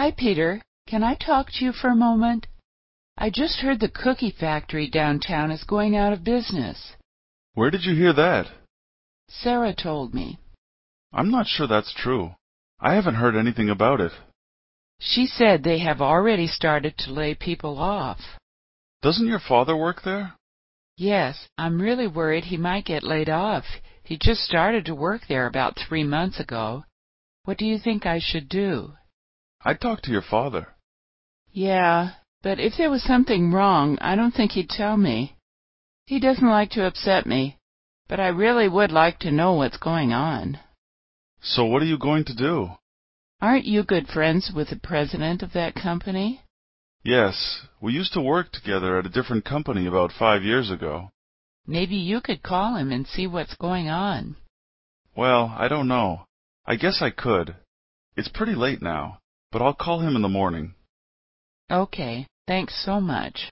"Hi, Peter. Can I talk to you for a moment? I just heard the cookie factory downtown is going out of business." "Where did you hear that?" "Sarah told me." "I'm not sure that's true. I haven't heard anything about it." "She said they have already started to lay people off." "Doesn't your father work there?" "Yes. I'm really worried he might get laid off. He just started to work there about three months ago. What do you think I should do?" I talked to your father." "Yeah, but if there was something wrong I don't think he'd tell me. He doesn't like to upset me, but I really would like to know what's going on." "So what are you going to do?" "Aren't you good friends with the president of that company?" "Yes. We used to work together at a different company about five years ago." "Maybe you could call him and see what's going on." "Well, I don't know. I guess I could. It's pretty late now but I'll call him in the morning. Okay, thanks so much.